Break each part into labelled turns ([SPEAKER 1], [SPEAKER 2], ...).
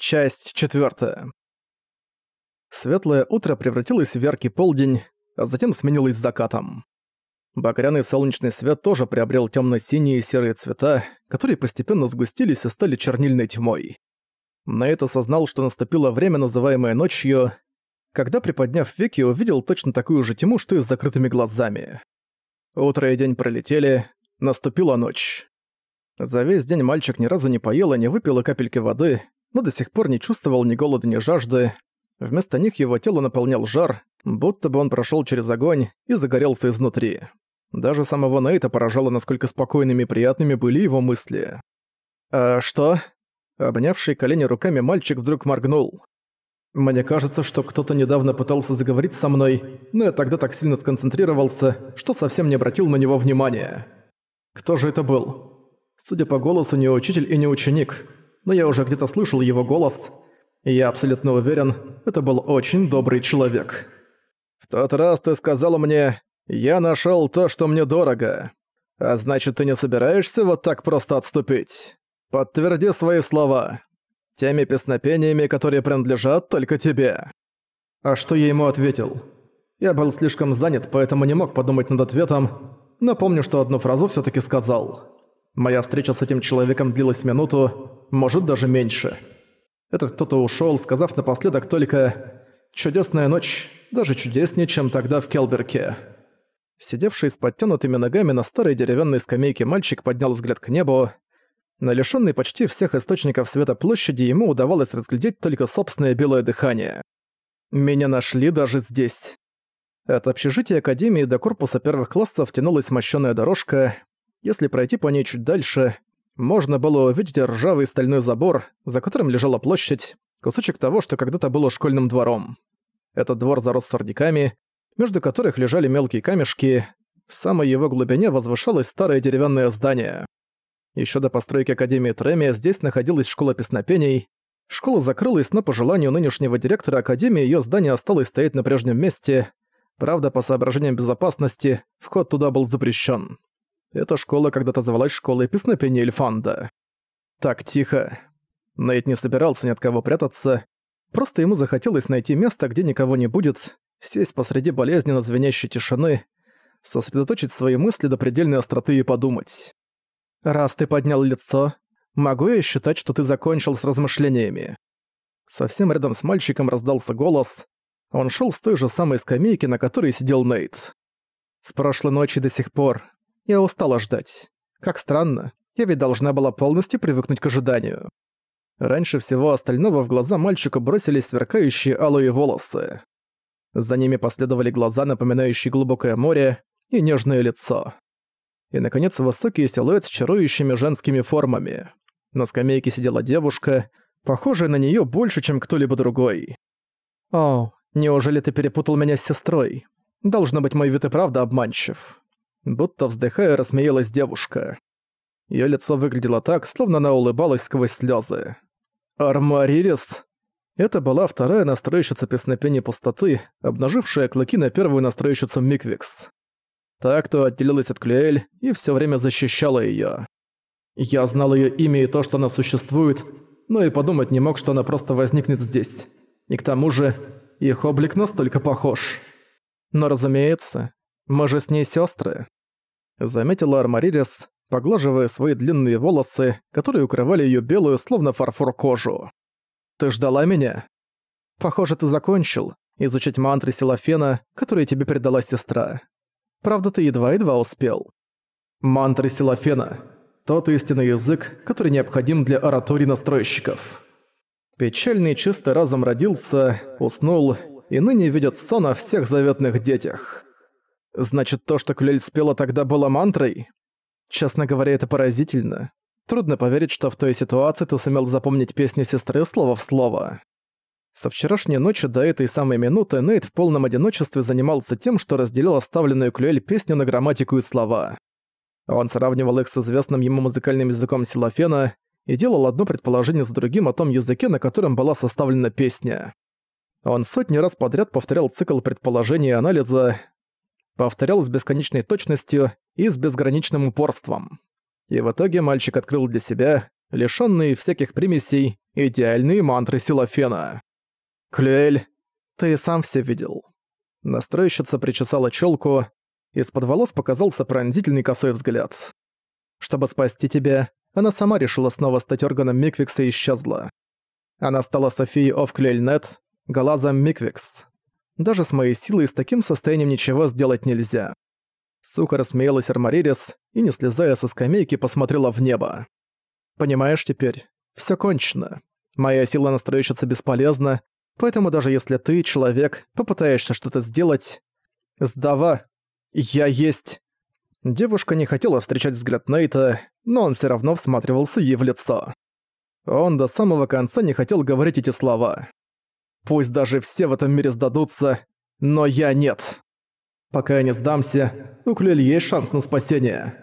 [SPEAKER 1] Часть четвертая. Светлое утро превратилось в яркий полдень, а затем сменилось закатом. Багряный солнечный свет тоже приобрел темно-синие и серые цвета, которые постепенно сгустились и стали чернильной тьмой. Нейт осознал, что наступило время, называемое ночью, когда, приподняв веки, увидел точно такую же тьму, что и с закрытыми глазами. Утро и день пролетели, наступила ночь. За весь день мальчик ни разу не поел и не выпил капельки воды, но до сих пор не чувствовал ни голода, ни жажды. Вместо них его тело наполнял жар, будто бы он прошел через огонь и загорелся изнутри. Даже самого Нейта поражало, насколько спокойными и приятными были его мысли. «А что?» Обнявший колени руками мальчик вдруг моргнул. «Мне кажется, что кто-то недавно пытался заговорить со мной, но я тогда так сильно сконцентрировался, что совсем не обратил на него внимания. Кто же это был? Судя по голосу, не учитель и не ученик, но я уже где-то слышал его голос, и я абсолютно уверен, это был очень добрый человек. В тот раз ты сказала мне, я нашел то, что мне дорого. А значит, ты не собираешься вот так просто отступить? Подтверди свои слова. Теми песнопениями, которые принадлежат только тебе. А что я ему ответил? Я был слишком занят, поэтому не мог подумать над ответом, но помню, что одну фразу все таки сказал. Моя встреча с этим человеком длилась минуту, может даже меньше. Этот кто-то ушел, сказав напоследок только «Чудесная ночь, даже чудеснее, чем тогда в Келберке». Сидевший с подтянутыми ногами на старой деревянной скамейке мальчик поднял взгляд к небу. На лишённой почти всех источников света площади ему удавалось разглядеть только собственное белое дыхание. «Меня нашли даже здесь». От общежития Академии до корпуса первых классов тянулась мощёная дорожка, если пройти по ней чуть дальше, можно было увидеть ржавый стальной забор, за которым лежала площадь, кусочек того, что когда-то было школьным двором. Этот двор зарос сорняками, между которых лежали мелкие камешки, в самой его глубине возвышалось старое деревянное здание. Еще до постройки Академии Тремия здесь находилась школа песнопений. Школа закрылась, но по желанию нынешнего директора Академии ее здание осталось стоять на прежнем месте. Правда, по соображениям безопасности, вход туда был запрещен. Эта школа когда-то звалась школой песнопения Эльфанда. Так, тихо. Нейт не собирался ни от кого прятаться. Просто ему захотелось найти место, где никого не будет, сесть посреди болезненно звенящей тишины, сосредоточить свои мысли до предельной остроты и подумать. «Раз ты поднял лицо, могу я считать, что ты закончил с размышлениями?» Совсем рядом с мальчиком раздался голос. Он шел с той же самой скамейки, на которой сидел Нейт. С прошлой ночи до сих пор я устала ждать. Как странно, я ведь должна была полностью привыкнуть к ожиданию. Раньше всего остального в глаза мальчика бросились сверкающие алые волосы. За ними последовали глаза, напоминающие глубокое море, и нежное лицо. И, наконец, высокий силуэт с чарующими женскими формами. На скамейке сидела девушка, похожая на неё больше, чем кто-либо другой. «О, неужели ты перепутал меня с сестрой? Должно быть, мой вид и правда обманчив. Будто вздыхая, рассмеялась девушка. Её лицо выглядело так, словно она улыбалась сквозь слёзы. «Армаририс!» Это была вторая настройщица песнопения пустоты, обнажившая клыки на первую настройщицу Миквикс. Та, кто отделилась от Клюэль и всё время защищала её. Я знал её имя и то, что она существует, но и подумать не мог, что она просто возникнет здесь. И к тому же, их облик настолько похож. Но разумеется, мы же с ней сестры. Заметила Армаририс, поглаживая свои длинные волосы, которые укрывали ее белую, словно фарфор кожу. «Ты ждала меня?» «Похоже, ты закончил изучать мантры Силофена, которые тебе передала сестра. Правда, ты едва-едва успел». «Мантры Силофена — тот истинный язык, который необходим для ораторий настройщиков». Печальный чистый разум родился, уснул и ныне видит сон о всех заветных детях. Значит, то, что Клюэль спела тогда, было мантрой? Честно говоря, это поразительно. Трудно поверить, что в той ситуации ты сумел запомнить песню сестры слово в слово. Со вчерашней ночи до этой самой минуты Нейт в полном одиночестве занимался тем, что разделил оставленную Клюэль песню на грамматику и слова. Он сравнивал их с известным ему музыкальным языком силофена и делал одно предположение за другим о том языке, на котором была составлена песня. Он сотни раз подряд повторял цикл предположений и анализа, повторял с бесконечной точностью и с безграничным упорством. И в итоге мальчик открыл для себя, лишённый всяких примесей, Идеальные мантры Силофена. Клюэль, ты сам все видел. Настройщица причесала челку, из-под волос показался пронзительный косой взгляд. Чтобы спасти тебя, она сама решила снова стать органом Миквикса и исчезла. Она стала Софией Овклельнет, Галазом Миквикс. Даже с моей силой с таким состоянием ничего сделать нельзя. Сухо рассмеялась Армаририс и, не слезая со скамейки, посмотрела в небо. «Понимаешь теперь, все кончено. Моя сила настройщица бесполезна, поэтому даже если ты, человек, попытаешься что-то сделать... Сдава, я есть...» Девушка не хотела встречать взгляд Нейта, но он все равно всматривался ей в лицо. Он до самого конца не хотел говорить эти слова. «Пусть даже все в этом мире сдадутся, но я нет. Пока я не сдамся, у Клюэль есть шанс на спасение.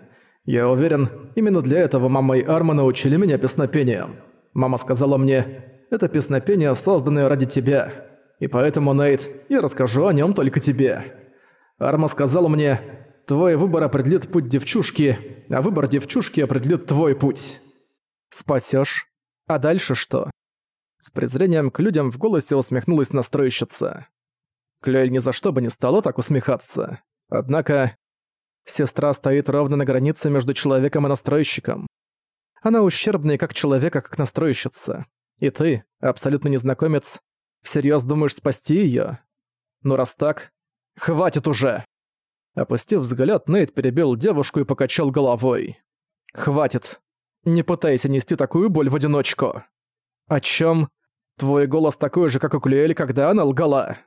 [SPEAKER 1] Я уверен, именно для этого мама и Арма научили меня песнопением. Мама сказала мне, это песнопение, созданное ради тебя. И поэтому, Нейт, я расскажу о нем только тебе. Арма сказала мне, твой выбор определит путь девчушки, а выбор девчушки определит твой путь. Спасешь? А дальше что? С презрением к людям в голосе усмехнулась настройщица. Клёль ни за что бы не стала так усмехаться. Однако... Сестра стоит ровно на границе между человеком и настройщиком. Она ущербная как человек, а как настройщица. И ты, абсолютно незнакомец, всерьёз думаешь спасти её? Ну раз так, хватит уже!» Опустив взгляд, Нейт перебил девушку и покачал головой. «Хватит. Не пытайся нести такую боль в одиночку». «О чём? Твой голос такой же, как у Клюэль, когда она лгала».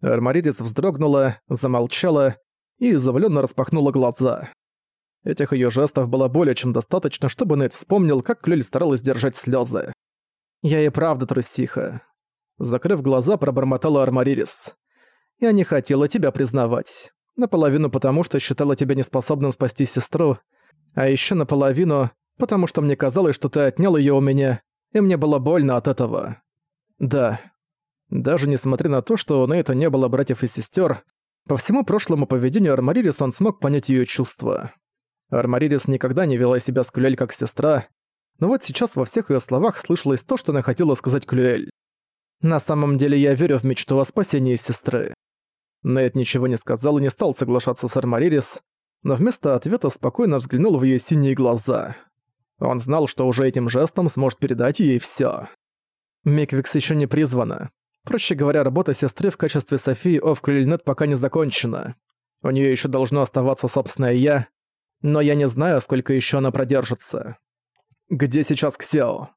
[SPEAKER 1] Армаририс вздрогнула, замолчала и изумленно распахнула глаза. Этих ее жестов было более чем достаточно, чтобы Нейт вспомнил, как Клюэль старалась держать слезы. «Я и правда трусиха». Закрыв глаза, пробормотала Армаририс. «Я не хотела тебя признавать. Наполовину потому, что считала тебя неспособным спасти сестру, а еще наполовину, потому что мне казалось, что ты отнял ее у меня, и мне было больно от этого. Да. Даже несмотря на то, что у Нейта не было братьев и сестер, по всему прошлому поведению Армаририс он смог понять ее чувства. Армаририс никогда не вела себя с Клюэль как сестра, но вот сейчас во всех ее словах слышалось то, что она хотела сказать Клюэль. «На самом деле я верю в мечту о спасении сестры». Нейт ничего не сказал и не стал соглашаться с Армаририс, но вместо ответа спокойно взглянул в ее синие глаза. Он знал, что уже этим жестом сможет передать ей всё. Миквикс еще не призвана. Проще говоря, работа сестры в качестве Софии Оф Крильнет пока не закончена. У нее еще должно оставаться собственное «я», но я не знаю, сколько еще она продержится. Где сейчас Ксео?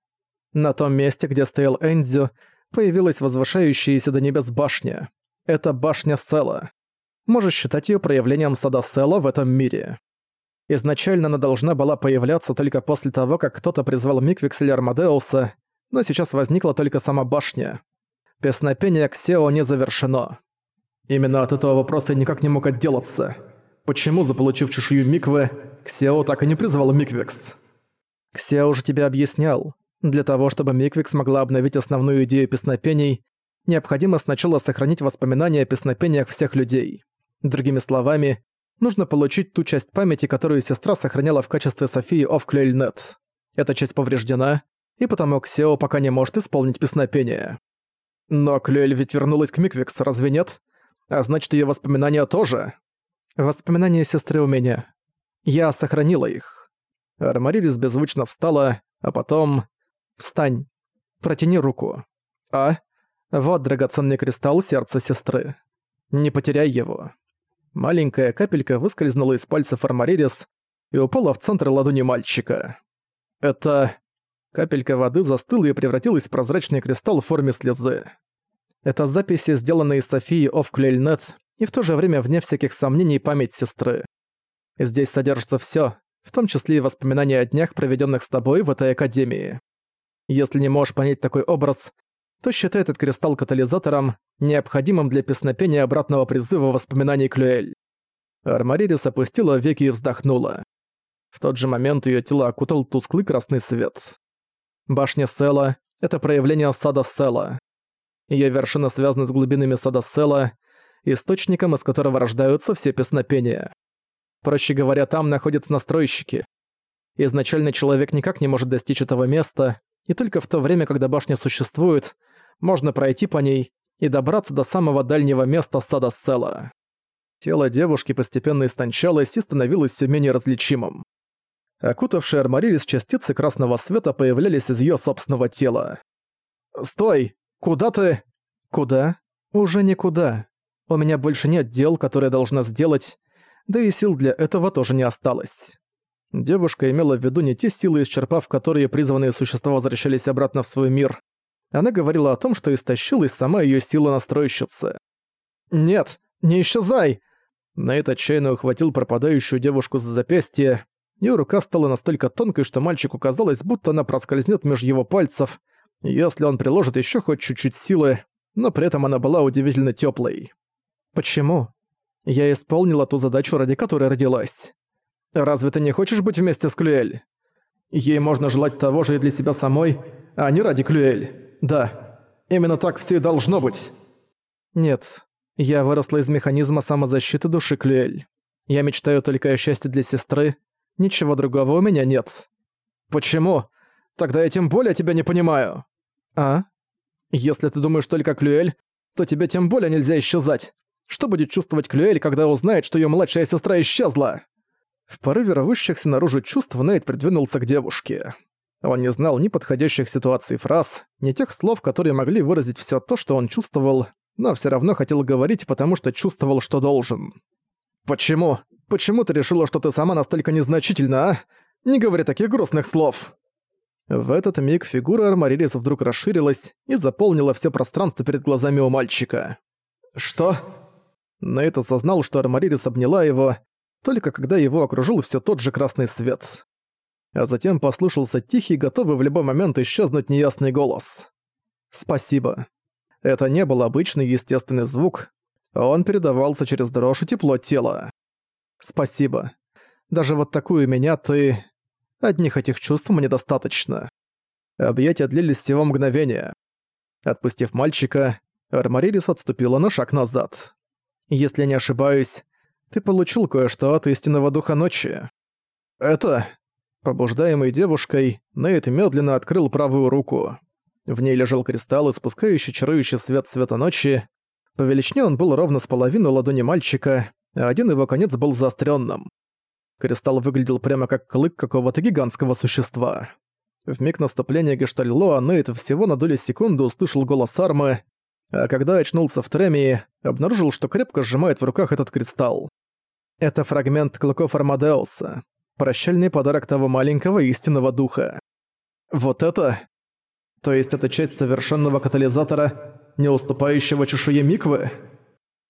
[SPEAKER 1] На том месте, где стоял Энзю, появилась возвышающаяся до небес башня. Это башня Села. Можешь считать ее проявлением сада Села в этом мире. Изначально она должна была появляться только после того, как кто-то призвал Миквикс или Армадеуса, но сейчас возникла только сама башня. Песнопение Ксео не завершено. Именно от этого вопроса я никак не мог отделаться. Почему, заполучив чешую Миквы, Ксео так и не призвал Миквикс? Ксео уже тебе объяснял. Для того, чтобы Миквикс могла обновить основную идею песнопений, необходимо сначала сохранить воспоминания о песнопениях всех людей. Другими словами, нужно получить ту часть памяти, которую сестра сохраняла в качестве Софии of Клюэльнет. Эта часть повреждена, и потому Ксео пока не может исполнить песнопение. Но Клюэль ведь вернулась к Миквикс, разве нет? А значит, ее воспоминания тоже. Воспоминания сестры у меня. Я сохранила их. Армарилис беззвучно встала, а потом... Встань. Протяни руку. А? Вот драгоценный кристалл сердца сестры. Не потеряй его. Маленькая капелька выскользнула из пальцев Армаририс и упала в центр ладони мальчика. Это... Капелька воды застыла и превратилась в прозрачный кристалл в форме слезы. Это записи, сделанные из Софии Оф Клельнет, и в то же время вне всяких сомнений память сестры. Здесь содержится всё, в том числе и воспоминания о днях, проведённых с тобой в этой академии. Если не можешь понять такой образ, то считай этот кристалл катализатором, необходимым для песнопения обратного призыва воспоминаний Клюэль. Армаририс опустила веки и вздохнула. В тот же момент её тело окутал тусклый красный свет. Башня Села — это проявление сада Села. Её вершина связана с глубинами сада Села, источником, из которого рождаются все песнопения. Проще говоря, там находятся настройщики. Изначально человек никак не может достичь этого места, и только в то время, когда башня существует, можно пройти по ней и добраться до самого дальнего места сада Села. Тело девушки постепенно истончалось и становилось все менее различимым. Окутавшие Армарилис частицы красного света появлялись из ее собственного тела. «Стой! Куда ты?» «Куда?» «Уже никуда. У меня больше нет дел, которые я должна сделать, да и сил для этого тоже не осталось». Девушка имела в виду не те силы, исчерпав которые призванные существа возвращались обратно в свой мир. Она говорила о том, что истощилась сама ее сила настройщицы. «Нет, не исчезай!» Нейт отчаянно ухватил пропадающую девушку за запястье. Её рука стала настолько тонкой, что мальчику казалось, будто она проскользнет меж его пальцев, если он приложит еще хоть чуть-чуть силы, но при этом она была удивительно теплой. «Почему?» «Я исполнила ту задачу, ради которой родилась. Разве ты не хочешь быть вместе с Клюэль? Ей можно желать того же и для себя самой, а не ради Клюэль. Да, именно так все и должно быть». «Нет, я выросла из механизма самозащиты души Клюэль. Я мечтаю только о счастье для сестры, ничего другого у меня нет». «Почему? Тогда я тем более тебя не понимаю». «А? Если ты думаешь только Клюэль, то тебе тем более нельзя исчезать. Что будет чувствовать Клюэль, когда узнает, что её младшая сестра исчезла?» В порыве рвущихся наружу чувств Нейт придвинулся к девушке. Он не знал ни подходящих ситуаций фраз, ни тех слов, которые могли выразить всё то, что он чувствовал, но всё равно хотел говорить, потому что чувствовал, что должен. «Почему? Почему ты решила, что ты сама настолько незначительна, а? Не говори таких грустных слов!» В этот миг фигура Армарилис вдруг расширилась и заполнила все пространство перед глазами у мальчика. «Что?» Нейт осознал, что Армарилис обняла его, только когда его окружил все тот же красный свет. А затем послышался тихий, готовый в любой момент исчезнуть неясный голос. «Спасибо». Это не был обычный естественный звук, он передавался через дрожь и тепло тела. «Спасибо. Даже вот такую меня ты...» Одних этих чувств мне достаточно. Объятия длились всего мгновения. Отпустив мальчика, Армарилис отступила на шаг назад. «Если не ошибаюсь, ты получил кое-что от истинного духа ночи. Это...» Побуждаемый девушкой, Нейт медленно открыл правую руку. В ней лежал кристалл, испускающий чарующий свет света ночи. По величине он был ровно с половину ладони мальчика, а один его конец был заостренным. Кристалл выглядел прямо как клык какого-то гигантского существа. В миг наступления Гештальлоа Нейт всего на долю секунды услышал голос Армы, а когда очнулся в Тремии, обнаружил, что крепко сжимает в руках этот кристалл. Это фрагмент клыков Армадеуса, прощальный подарок того маленького истинного духа. Вот это... То есть это часть совершенного катализатора, не уступающего чешуе Миквы?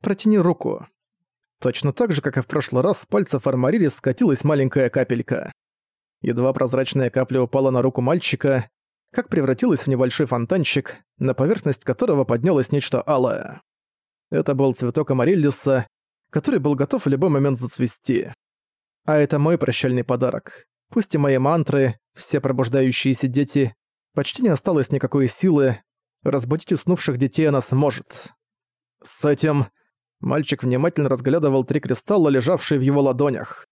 [SPEAKER 1] Протяни руку. Точно так же, как и в прошлый раз, с пальцев Армарили скатилась маленькая капелька. Едва прозрачная капля упала на руку мальчика, как превратилась в небольшой фонтанчик, на поверхность которого поднялось нечто алое. Это был цветок Амариллиса, который был готов в любой момент зацвести. А это мой прощальный подарок. Пусть и мои мантры, все пробуждающиеся дети, почти не осталось никакой силы, разбудить уснувших детей она сможет. С этим Мальчик внимательно разглядывал три кристалла, лежавшие в его ладонях.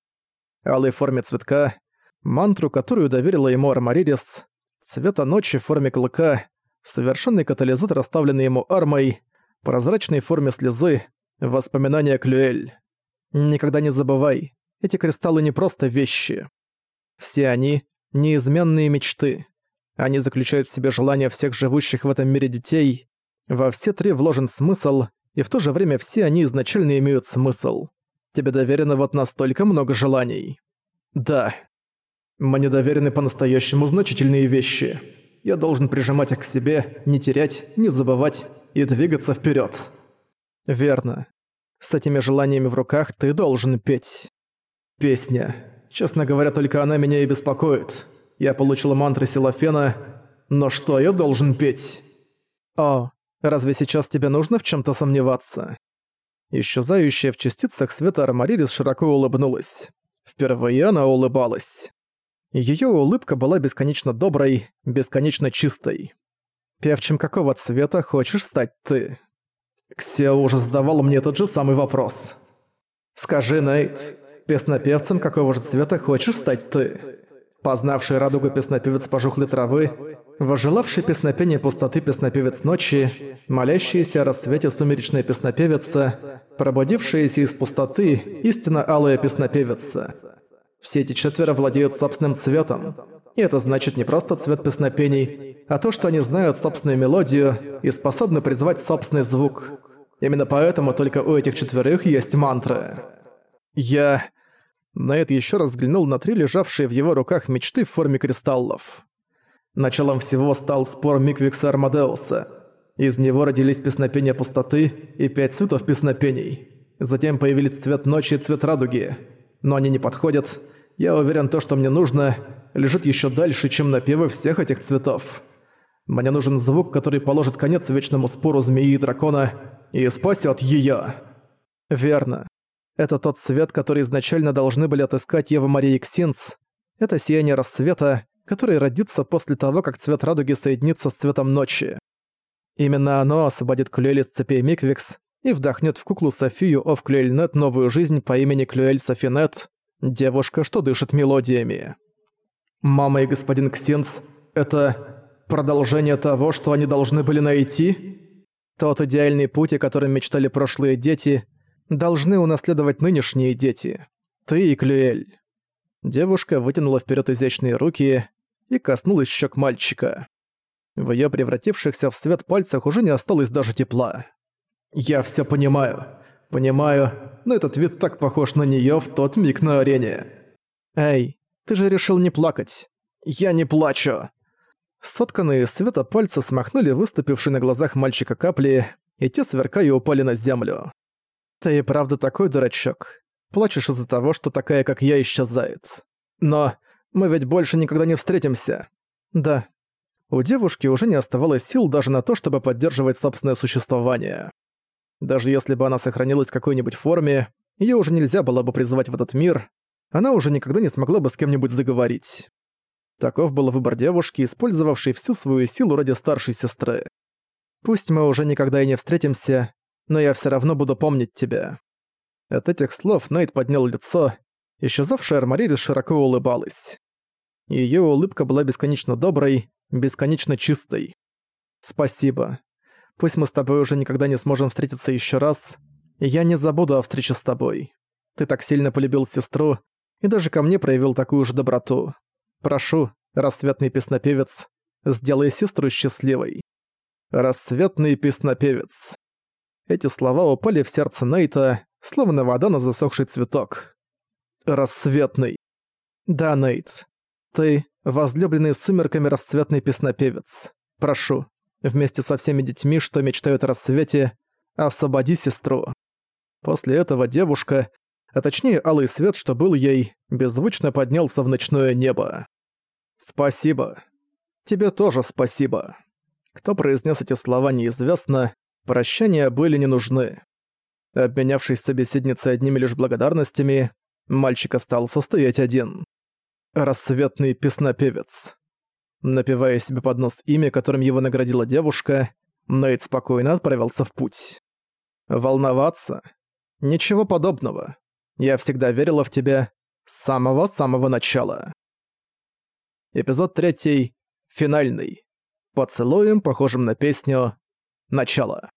[SPEAKER 1] Алой форме цветка, мантру, которую доверила ему Армаририс, цвета ночи в форме клыка, совершенный катализатор, оставленный ему армой, прозрачной форме слезы, воспоминания Клюэль. Никогда не забывай, эти кристаллы не просто вещи. Все они — неизменные мечты. Они заключают в себе желания всех живущих в этом мире детей. Во все три вложен смысл, и в то же время все они изначально имеют смысл. Тебе доверено вот настолько много желаний. Да. Мне доверены по-настоящему значительные вещи. Я должен прижимать их к себе, не терять, не забывать и двигаться вперед. Верно. С этими желаниями в руках ты должен петь. Песня. Честно говоря, только она меня и беспокоит. Я получил мантры Силофена, но что я должен петь? О, Разве сейчас тебе нужно в чем то сомневаться?» Исчезающая в частицах света Армаририс широко улыбнулась. Впервые она улыбалась. Её улыбка была бесконечно доброй, бесконечно чистой. «Певчим какого цвета хочешь стать ты?» Ксео уже задавал мне тот же самый вопрос. «Скажи, Нейт, песнопевцем какого же цвета хочешь стать ты?» познавший радугу песнопевец пожухлой травы, возжелавший песнопение пустоты песнопевец ночи, молящийся о рассвете сумеречная песнопевица, пробудившаяся из пустоты истинно алая песнопевица. Все эти четверо владеют собственным цветом, и это значит не просто цвет песнопений, а то, что они знают собственную мелодию и способны призвать собственный звук. Именно поэтому только у этих четверых есть мантры. Я... Найт еще раз взглянул на три лежавшие в его руках мечты в форме кристаллов. Началом всего стал спор Миквикса Армадеуса. Из него родились песнопения пустоты и пять цветов песнопений. Затем появились цвет ночи и цвет радуги. Но они не подходят. Я уверен, то, что мне нужно, лежит еще дальше, чем напевы всех этих цветов. Мне нужен звук, который положит конец вечному спору змеи и дракона и спасет ее. Верно. Это тот свет, который изначально должны были отыскать Ева Мария Ксинс. Это сияние рассвета, которое родится после того, как цвет радуги соединится с цветом ночи. Именно оно освободит Клюэль из цепей Миквикс и вдохнет в куклу Софию Оф Клюэльнет новую жизнь по имени Клюэль Софинет, девушка, что дышит мелодиями. Мама и господин Ксинс — это продолжение того, что они должны были найти? Тот идеальный путь, о котором мечтали прошлые дети — должны унаследовать нынешние дети. Ты и Клюэль». Девушка вытянула вперед изящные руки и коснулась щек мальчика. В ее превратившихся в свет пальцах уже не осталось даже тепла. «Я все понимаю. Понимаю, но этот вид так похож на нее в тот миг на арене». «Эй, ты же решил не плакать». «Я не плачу». Сотканные света пальцы смахнули выступившие на глазах мальчика капли, и те сверкая упали на землю. «Ты и правда такой дурачок. Плачешь из-за того, что такая, как я, исчезает. Но мы ведь больше никогда не встретимся». «Да». У девушки уже не оставалось сил даже на то, чтобы поддерживать собственное существование. Даже если бы она сохранилась в какой-нибудь форме, её уже нельзя было бы призывать в этот мир, она уже никогда не смогла бы с кем-нибудь заговорить. Таков был выбор девушки, использовавшей всю свою силу ради старшей сестры. Пусть мы уже никогда и не встретимся, но я все равно буду помнить тебя». От этих слов Найт поднял лицо, исчезавшая Армаририс широко улыбалась. Её улыбка была бесконечно доброй, бесконечно чистой. «Спасибо. Пусть мы с тобой уже никогда не сможем встретиться ещё раз, я не забуду о встрече с тобой. Ты так сильно полюбил сестру и даже ко мне проявил такую же доброту. Прошу, рассветный песнопевец, сделай сестру счастливой. Рассветный песнопевец. Эти слова упали в сердце Нейта, словно вода на засохший цветок. Рассветный. Да, Нейт. Ты — возлюбленный сумерками расцветный песнопевец. Прошу, вместе со всеми детьми, что мечтают о рассвете, освободи сестру. После этого девушка, а точнее алый свет, что был ей, беззвучно поднялся в ночное небо. «Спасибо. Тебе тоже спасибо». Кто произнес эти слова, неизвестно, Прощания были не нужны. Обменявшись с собеседницей одними лишь благодарностями, мальчик остался стоять один. Рассветный песнопевец. Напевая себе под нос имя, которым его наградила девушка, Нейт спокойно отправился в путь. Волноваться? Ничего подобного. Я всегда верила в тебя с самого-самого начала. Эпизод третий. Финальный. Поцелуем, похожим на песню «Начало».